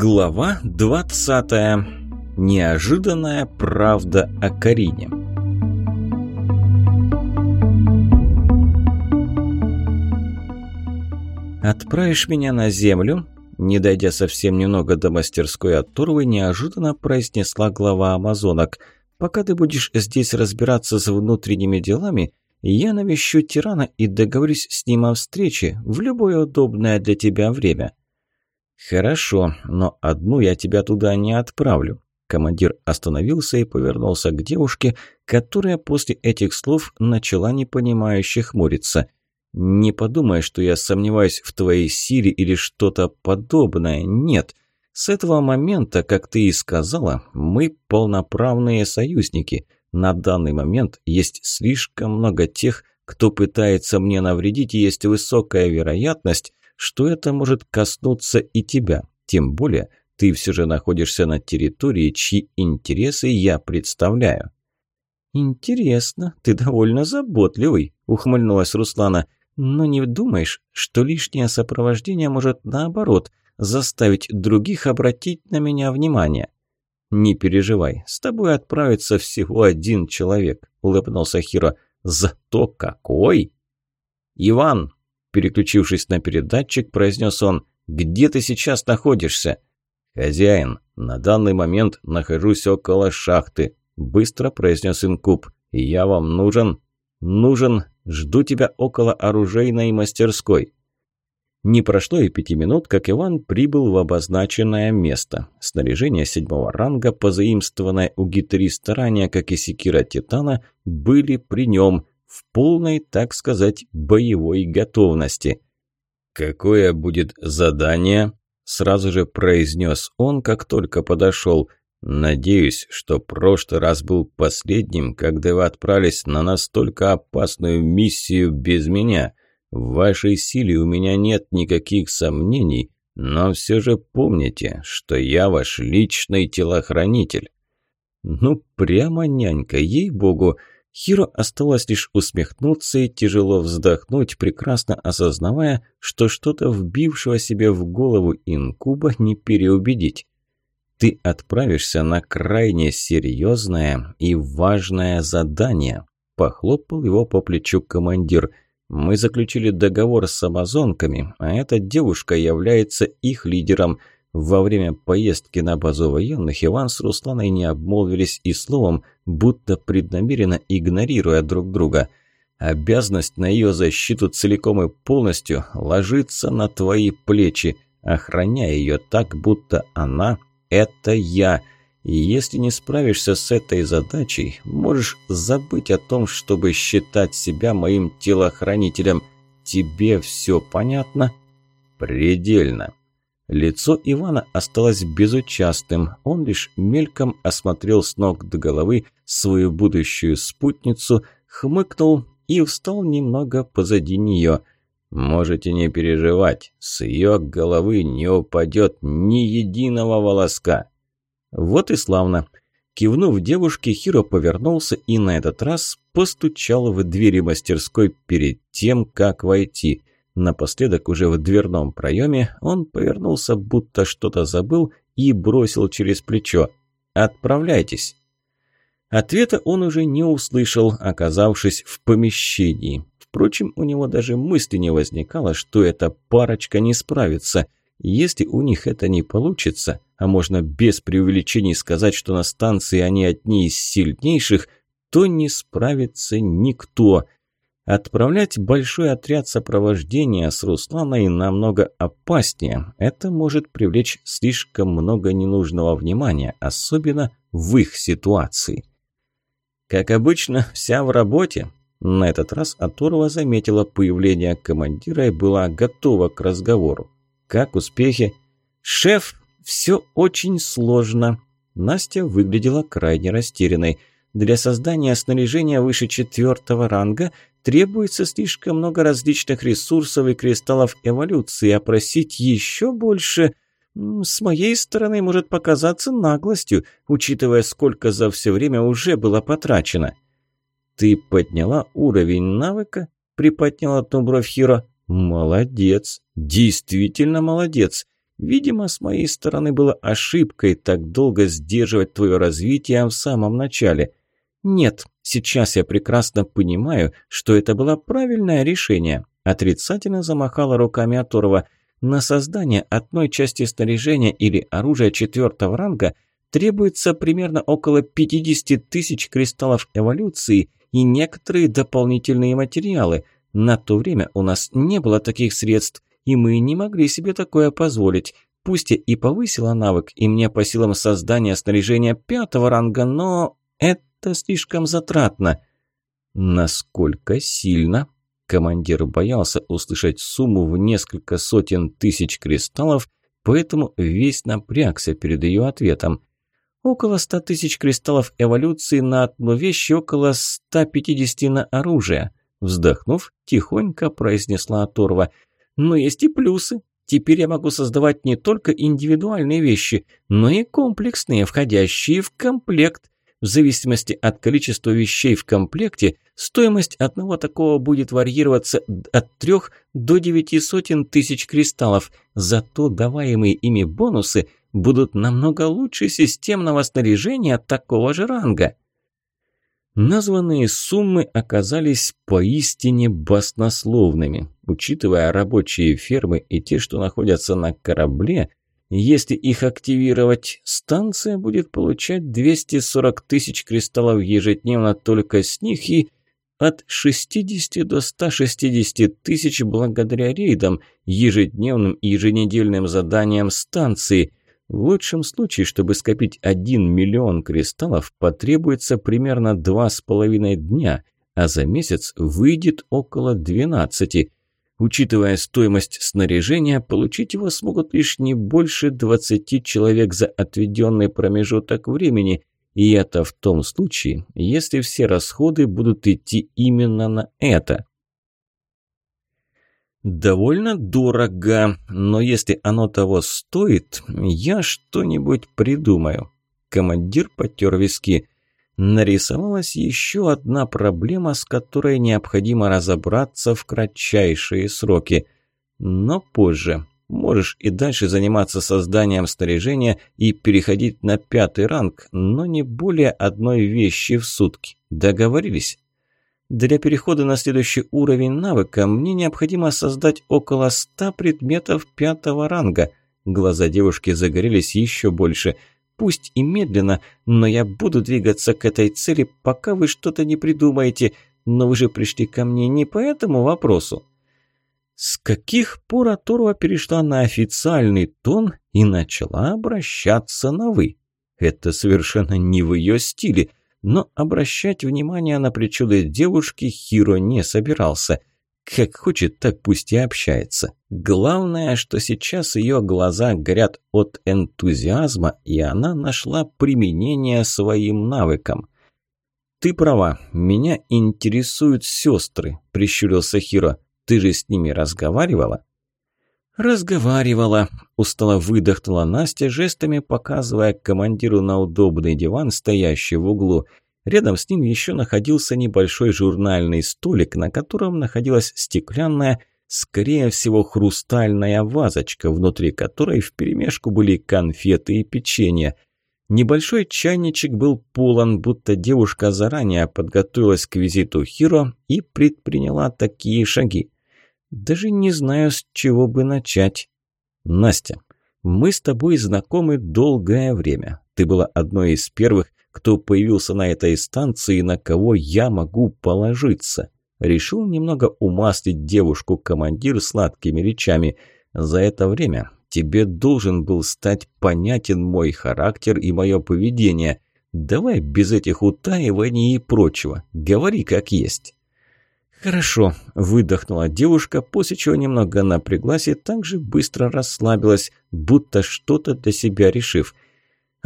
Глава 20. Неожиданная правда о Карине. «Отправишь меня на землю?» Не дойдя совсем немного до мастерской от неожиданно произнесла глава амазонок. «Пока ты будешь здесь разбираться с внутренними делами, я навещу тирана и договорюсь с ним о встрече в любое удобное для тебя время». «Хорошо, но одну я тебя туда не отправлю». Командир остановился и повернулся к девушке, которая после этих слов начала непонимающе хмуриться. «Не подумай, что я сомневаюсь в твоей силе или что-то подобное. Нет. С этого момента, как ты и сказала, мы полноправные союзники. На данный момент есть слишком много тех, кто пытается мне навредить, и есть высокая вероятность, что это может коснуться и тебя. Тем более, ты все же находишься на территории, чьи интересы я представляю». «Интересно, ты довольно заботливый», – ухмыльнулась Руслана. «Но не думаешь, что лишнее сопровождение может, наоборот, заставить других обратить на меня внимание?» «Не переживай, с тобой отправится всего один человек», – улыбнулся Хиро. «Зато какой!» «Иван!» Переключившись на передатчик, произнес он «Где ты сейчас находишься?» «Хозяин, на данный момент нахожусь около шахты», быстро произнес Инкуб. «Я вам нужен?» «Нужен. Жду тебя около оружейной мастерской». Не прошло и пяти минут, как Иван прибыл в обозначенное место. Снаряжение седьмого ранга, позаимствованное у гитариста ранее, как и секира Титана, были при нем – в полной, так сказать, боевой готовности. «Какое будет задание?» – сразу же произнес он, как только подошел. «Надеюсь, что прошлый раз был последним, когда вы отправились на настолько опасную миссию без меня. В вашей силе у меня нет никаких сомнений, но все же помните, что я ваш личный телохранитель». «Ну, прямо нянька, ей-богу!» Хиро осталось лишь усмехнуться и тяжело вздохнуть, прекрасно осознавая, что что-то вбившего себе в голову инкуба не переубедить. «Ты отправишься на крайне серьезное и важное задание», – похлопал его по плечу командир. «Мы заключили договор с амазонками, а эта девушка является их лидером – во время поездки на базу военных Иван с Русланой не обмолвились и словом, будто преднамеренно игнорируя друг друга. Обязанность на ее защиту целиком и полностью ложится на твои плечи, охраняя ее так, будто она – это я. И если не справишься с этой задачей, можешь забыть о том, чтобы считать себя моим телохранителем. Тебе все понятно? Предельно. Лицо Ивана осталось безучастным, он лишь мельком осмотрел с ног до головы свою будущую спутницу, хмыкнул и встал немного позади нее. «Можете не переживать, с ее головы не упадет ни единого волоска». Вот и славно. Кивнув девушке, Хиро повернулся и на этот раз постучал в двери мастерской перед тем, как войти – Напоследок, уже в дверном проеме, он повернулся, будто что-то забыл, и бросил через плечо. «Отправляйтесь!» Ответа он уже не услышал, оказавшись в помещении. Впрочем, у него даже мысли не возникало, что эта парочка не справится. Если у них это не получится, а можно без преувеличений сказать, что на станции они одни из сильнейших, то не справится никто – Отправлять большой отряд сопровождения с Русланой намного опаснее. Это может привлечь слишком много ненужного внимания, особенно в их ситуации. Как обычно, вся в работе. На этот раз Аторва заметила появление командира и была готова к разговору. Как успехи? «Шеф, все очень сложно». Настя выглядела крайне растерянной. Для создания снаряжения выше четвертого ранга требуется слишком много различных ресурсов и кристаллов эволюции, а просить еще больше с моей стороны может показаться наглостью, учитывая, сколько за все время уже было потрачено. «Ты подняла уровень навыка?» – приподняла одну бровь Хиро. «Молодец, действительно молодец. Видимо, с моей стороны было ошибкой так долго сдерживать твое развитие в самом начале. Нет, сейчас я прекрасно понимаю, что это было правильное решение. Отрицательно замахала руками Аторова. На создание одной части снаряжения или оружия четвертого ранга требуется примерно около 50 тысяч кристаллов эволюции и некоторые дополнительные материалы. На то время у нас не было таких средств, и мы не могли себе такое позволить. Пусть я и повысила навык, и мне по силам создания снаряжения пятого ранга, но это слишком затратно. Насколько сильно? Командир боялся услышать сумму в несколько сотен тысяч кристаллов, поэтому весь напрягся перед ее ответом. Около ста тысяч кристаллов эволюции на одну вещь около 150 на оружие. Вздохнув, тихонько произнесла Оторва – но есть и плюсы. Теперь я могу создавать не только индивидуальные вещи, но и комплексные, входящие в комплект. В зависимости от количества вещей в комплекте, стоимость одного такого будет варьироваться от трех до девяти сотен тысяч кристаллов. Зато даваемые ими бонусы будут намного лучше системного снаряжения такого же ранга. Названные суммы оказались поистине баснословными. Учитывая рабочие фермы и те, что находятся на корабле, если их активировать, станция будет получать 240 тысяч кристаллов ежедневно только с них и от 60 до 160 тысяч благодаря рейдам, ежедневным и еженедельным заданиям станции – в лучшем случае, чтобы скопить 1 миллион кристаллов, потребуется примерно 2,5 дня, а за месяц выйдет около 12. Учитывая стоимость снаряжения, получить его смогут лишь не больше 20 человек за отведенный промежуток времени, и это в том случае, если все расходы будут идти именно на это. Довольно дорого, но если оно того стоит, я что-нибудь придумаю. Командир потер виски. Нарисовалась еще одна проблема, с которой необходимо разобраться в кратчайшие сроки. Но позже. Можешь и дальше заниматься созданием снаряжения и переходить на пятый ранг, но не более одной вещи в сутки. Договорились? Для перехода на следующий уровень навыка мне необходимо создать около ста предметов пятого ранга. Глаза девушки загорелись еще больше. Пусть и медленно, но я буду двигаться к этой цели, пока вы что-то не придумаете. Но вы же пришли ко мне не по этому вопросу. С каких пор Аторва перешла на официальный тон и начала обращаться на «вы»? Это совершенно не в ее стиле – но обращать внимание на причуды девушки Хиро не собирался. Как хочет, так пусть и общается. Главное, что сейчас ее глаза горят от энтузиазма, и она нашла применение своим навыкам. «Ты права, меня интересуют сестры», – прищурился Хиро. «Ты же с ними разговаривала?» «Разговаривала», – устало выдохнула Настя, жестами показывая командиру на удобный диван, стоящий в углу. Рядом с ним еще находился небольшой журнальный столик, на котором находилась стеклянная, скорее всего, хрустальная вазочка, внутри которой вперемешку были конфеты и печенье. Небольшой чайничек был полон, будто девушка заранее подготовилась к визиту Хиро и предприняла такие шаги. Даже не знаю, с чего бы начать. Настя, мы с тобой знакомы долгое время. Ты была одной из первых, кто появился на этой станции, на кого я могу положиться. Решил немного умаслить девушку командир сладкими речами. За это время тебе должен был стать понятен мой характер и мое поведение. Давай без этих утаиваний и прочего. Говори как есть. «Хорошо», – выдохнула девушка, после чего немного напряглась и также быстро расслабилась, будто что-то для себя решив.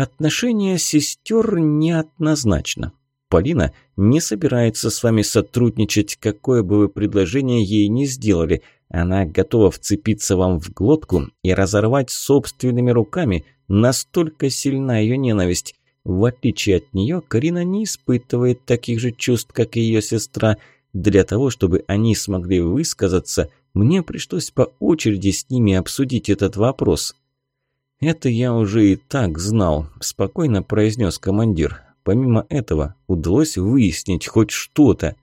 «Отношение сестер неоднозначно. Полина не собирается с вами сотрудничать, какое бы вы предложение ей ни сделали. Она готова вцепиться вам в глотку и разорвать собственными руками, настолько сильна ее ненависть. В отличие от нее, Карина не испытывает таких же чувств, как и ее сестра – для того, чтобы они смогли высказаться, мне пришлось по очереди с ними обсудить этот вопрос. «Это я уже и так знал», – спокойно произнес командир. «Помимо этого, удалось выяснить хоть что-то».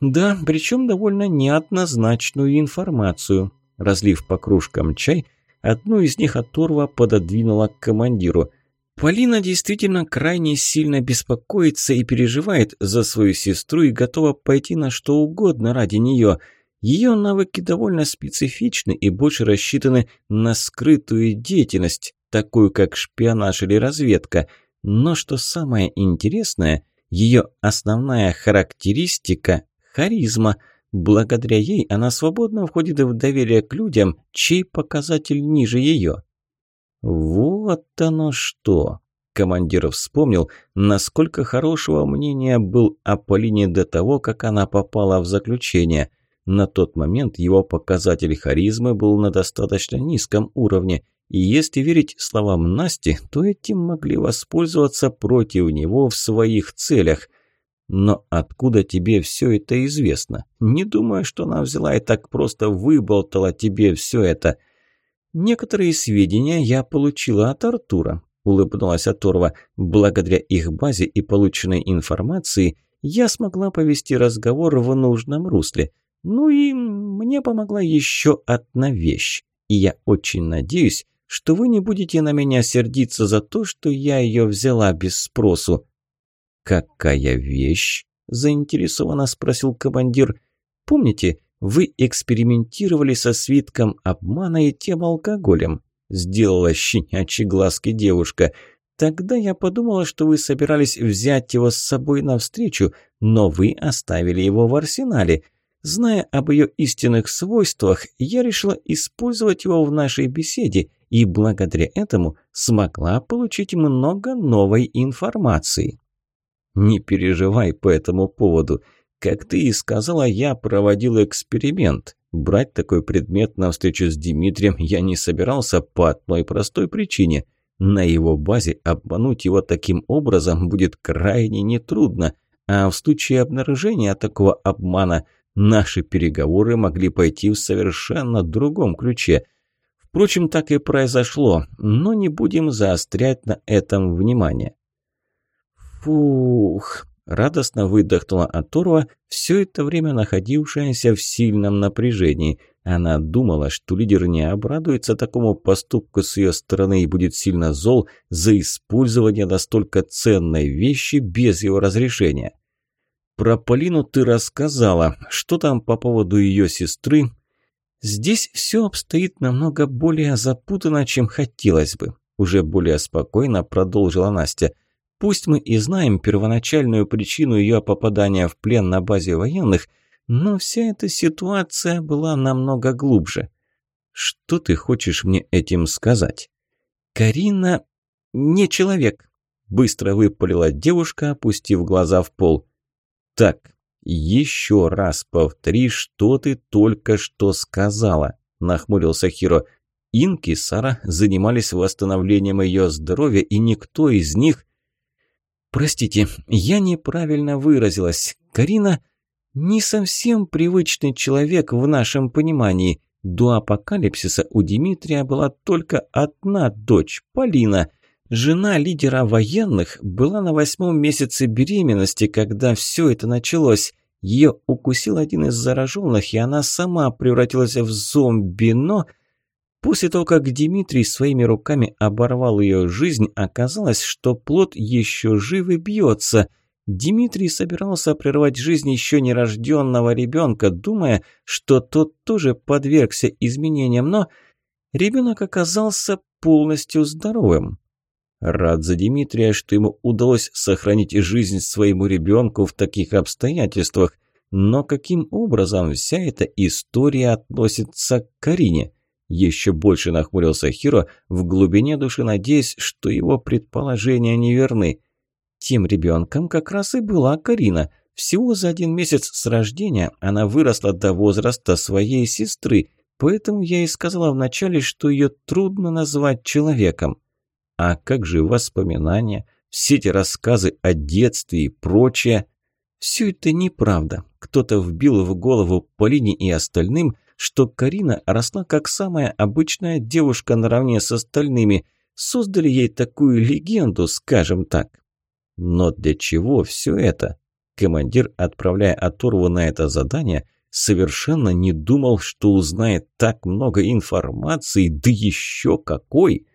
«Да, причем довольно неоднозначную информацию». Разлив по кружкам чай, одну из них оторва пододвинула к командиру. Полина действительно крайне сильно беспокоится и переживает за свою сестру и готова пойти на что угодно ради нее – ее навыки довольно специфичны и больше рассчитаны на скрытую деятельность, такую как шпионаж или разведка. Но что самое интересное, ее основная характеристика – харизма. Благодаря ей она свободно входит в доверие к людям, чей показатель ниже ее. Вот оно что! Командир вспомнил, насколько хорошего мнения был о Полине до того, как она попала в заключение – на тот момент его показатель харизмы был на достаточно низком уровне, и если верить словам Насти, то этим могли воспользоваться против него в своих целях. Но откуда тебе все это известно? Не думаю, что она взяла и так просто выболтала тебе все это. Некоторые сведения я получила от Артура, улыбнулась Аторва. Благодаря их базе и полученной информации я смогла повести разговор в нужном русле – ну и мне помогла еще одна вещь. И я очень надеюсь, что вы не будете на меня сердиться за то, что я ее взяла без спросу». «Какая вещь?» – заинтересованно спросил командир. «Помните, вы экспериментировали со свитком обмана и тем алкоголем?» – сделала щенячьи глазки девушка. «Тогда я подумала, что вы собирались взять его с собой навстречу, но вы оставили его в арсенале. Зная об ее истинных свойствах, я решила использовать его в нашей беседе и благодаря этому смогла получить много новой информации. Не переживай по этому поводу. Как ты и сказала, я проводил эксперимент. Брать такой предмет на встречу с Дмитрием я не собирался по одной простой причине. На его базе обмануть его таким образом будет крайне нетрудно, а в случае обнаружения такого обмана Наши переговоры могли пойти в совершенно другом ключе. Впрочем, так и произошло, но не будем заострять на этом внимание. Фух, радостно выдохнула Аторва, все это время находившаяся в сильном напряжении. Она думала, что лидер не обрадуется такому поступку с ее стороны и будет сильно зол за использование настолько ценной вещи без его разрешения. Про Полину ты рассказала. Что там по поводу ее сестры? Здесь все обстоит намного более запутанно, чем хотелось бы. Уже более спокойно продолжила Настя. Пусть мы и знаем первоначальную причину ее попадания в плен на базе военных, но вся эта ситуация была намного глубже. Что ты хочешь мне этим сказать? Карина не человек, быстро выпалила девушка, опустив глаза в пол. «Так, еще раз повтори, что ты только что сказала», – нахмурился Хиро. Инки и Сара занимались восстановлением ее здоровья, и никто из них... «Простите, я неправильно выразилась. Карина не совсем привычный человек в нашем понимании. До апокалипсиса у Дмитрия была только одна дочь, Полина». Жена лидера военных была на восьмом месяце беременности, когда все это началось. Ее укусил один из зараженных, и она сама превратилась в зомби, но... После того, как Дмитрий своими руками оборвал ее жизнь, оказалось, что плод еще жив и бьется. Дмитрий собирался прервать жизнь еще нерожденного ребенка, думая, что тот тоже подвергся изменениям, но ребенок оказался полностью здоровым. Рад за Дмитрия, что ему удалось сохранить жизнь своему ребенку в таких обстоятельствах. Но каким образом вся эта история относится к Карине? Еще больше нахмурился Хиро, в глубине души надеясь, что его предположения неверны. Тем ребенком как раз и была Карина. Всего за один месяц с рождения она выросла до возраста своей сестры, поэтому я и сказала вначале, что ее трудно назвать человеком. А как же воспоминания, все эти рассказы о детстве и прочее? Все это неправда. Кто-то вбил в голову Полине и остальным, что Карина росла как самая обычная девушка наравне с остальными. создали ей такую легенду, скажем так. Но для чего все это? Командир, отправляя оторву на это задание, совершенно не думал, что узнает так много информации, да еще какой!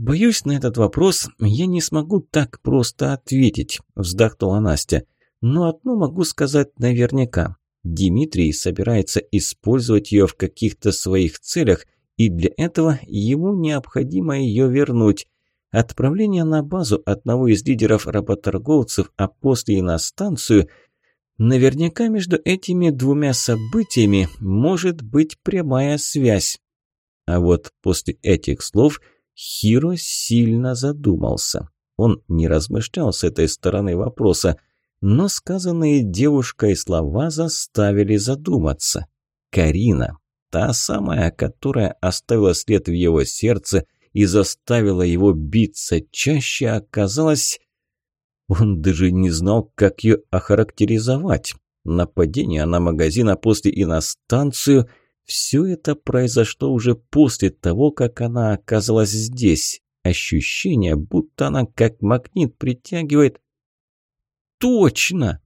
«Боюсь, на этот вопрос я не смогу так просто ответить», – вздохнула Настя. «Но одно могу сказать наверняка. Дмитрий собирается использовать ее в каких-то своих целях, и для этого ему необходимо ее вернуть. Отправление на базу одного из лидеров работорговцев, а после и на станцию – Наверняка между этими двумя событиями может быть прямая связь. А вот после этих слов Хиро сильно задумался. Он не размышлял с этой стороны вопроса, но сказанные девушкой слова заставили задуматься. Карина, та самая, которая оставила след в его сердце и заставила его биться чаще, оказалась он даже не знал, как ее охарактеризовать. Нападение на магазин, а после и на станцию – все это произошло уже после того, как она оказалась здесь. Ощущение, будто она как магнит притягивает. Точно!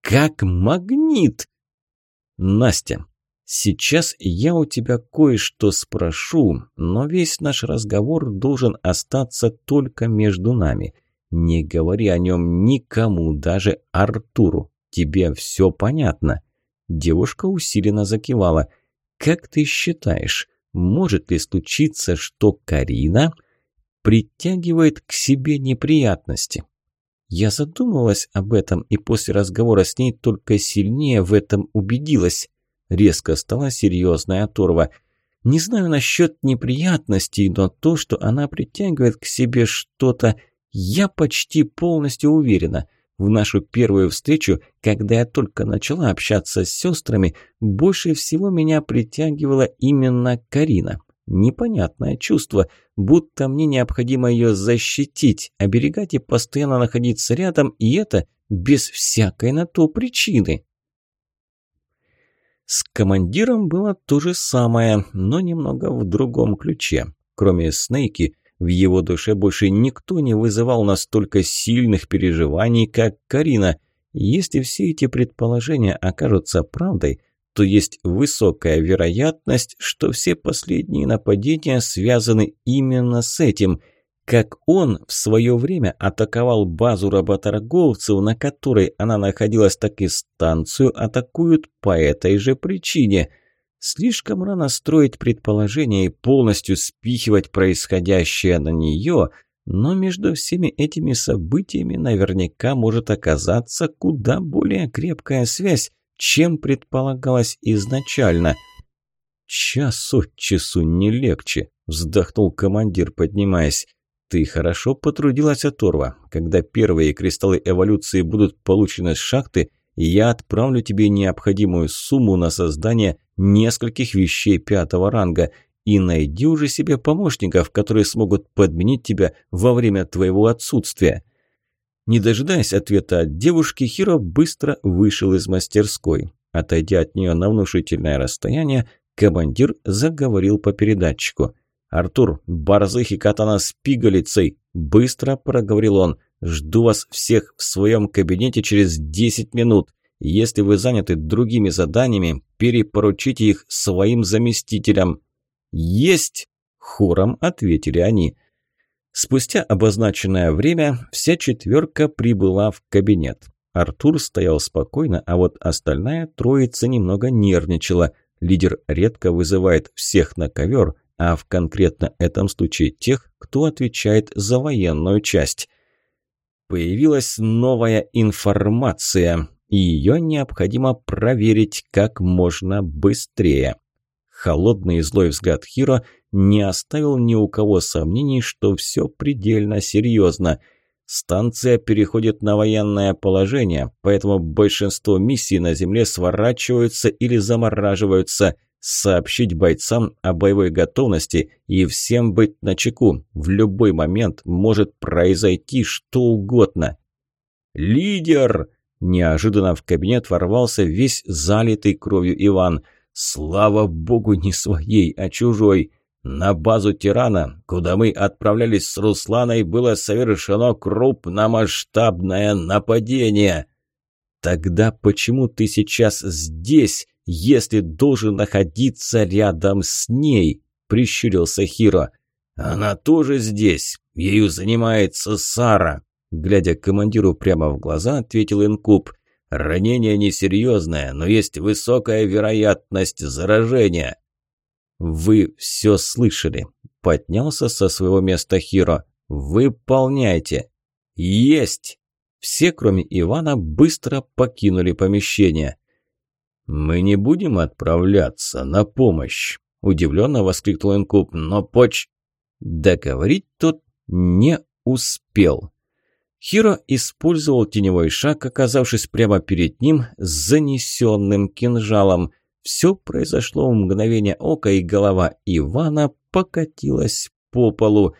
Как магнит! Настя, сейчас я у тебя кое-что спрошу, но весь наш разговор должен остаться только между нами – не говори о нем никому, даже Артуру. Тебе все понятно?» Девушка усиленно закивала. «Как ты считаешь, может ли случиться, что Карина притягивает к себе неприятности?» Я задумалась об этом и после разговора с ней только сильнее в этом убедилась. Резко стала серьезная оторва. Не знаю насчет неприятностей, но то, что она притягивает к себе что-то, я почти полностью уверена. В нашу первую встречу, когда я только начала общаться с сестрами, больше всего меня притягивала именно Карина. Непонятное чувство, будто мне необходимо ее защитить, оберегать и постоянно находиться рядом, и это без всякой на то причины. С командиром было то же самое, но немного в другом ключе. Кроме Снейки, в его душе больше никто не вызывал настолько сильных переживаний, как Карина. Если все эти предположения окажутся правдой, то есть высокая вероятность, что все последние нападения связаны именно с этим. Как он в свое время атаковал базу работорговцев, на которой она находилась, так и станцию атакуют по этой же причине – Слишком рано строить предположения и полностью спихивать происходящее на нее, но между всеми этими событиями наверняка может оказаться куда более крепкая связь, чем предполагалось изначально. «Час от часу не легче», – вздохнул командир, поднимаясь. «Ты хорошо потрудилась, Оторва. Когда первые кристаллы эволюции будут получены с шахты, я отправлю тебе необходимую сумму на создание нескольких вещей пятого ранга и найди уже себе помощников, которые смогут подменить тебя во время твоего отсутствия». Не дожидаясь ответа от девушки, Хиро быстро вышел из мастерской. Отойдя от нее на внушительное расстояние, командир заговорил по передатчику. «Артур, борзых и катана с пигалицей!» – быстро проговорил он. «Жду вас всех в своем кабинете через десять минут. Если вы заняты другими заданиями, перепоручите их своим заместителям». «Есть!» – хором ответили они. Спустя обозначенное время вся четверка прибыла в кабинет. Артур стоял спокойно, а вот остальная троица немного нервничала. Лидер редко вызывает всех на ковер, а в конкретно этом случае тех, кто отвечает за военную часть. Появилась новая информация и ее необходимо проверить как можно быстрее. Холодный и злой взгляд Хиро не оставил ни у кого сомнений, что все предельно серьезно. Станция переходит на военное положение, поэтому большинство миссий на Земле сворачиваются или замораживаются. Сообщить бойцам о боевой готовности и всем быть начеку. В любой момент может произойти что угодно. «Лидер!» Неожиданно в кабинет ворвался весь залитый кровью Иван. Слава богу, не своей, а чужой. На базу тирана, куда мы отправлялись с Русланой, было совершено крупномасштабное нападение. Тогда почему ты сейчас здесь, если должен находиться рядом с ней? Прищурился Хиро. Она тоже здесь. Ею занимается Сара. Глядя командиру прямо в глаза, ответил Инкуб. Ранение несерьезное, но есть высокая вероятность заражения. «Вы все слышали», – поднялся со своего места Хиро. «Выполняйте». «Есть!» Все, кроме Ивана, быстро покинули помещение. «Мы не будем отправляться на помощь», – удивленно воскликнул Инкуб. «Но поч...» Договорить тот не успел. Хиро использовал теневой шаг, оказавшись прямо перед ним с занесенным кинжалом – все произошло в мгновение ока, и голова Ивана покатилась по полу.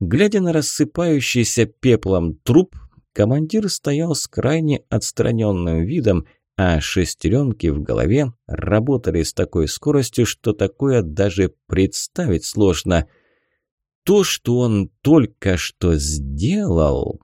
Глядя на рассыпающийся пеплом труп, командир стоял с крайне отстраненным видом, а шестеренки в голове работали с такой скоростью, что такое даже представить сложно. То, что он только что сделал,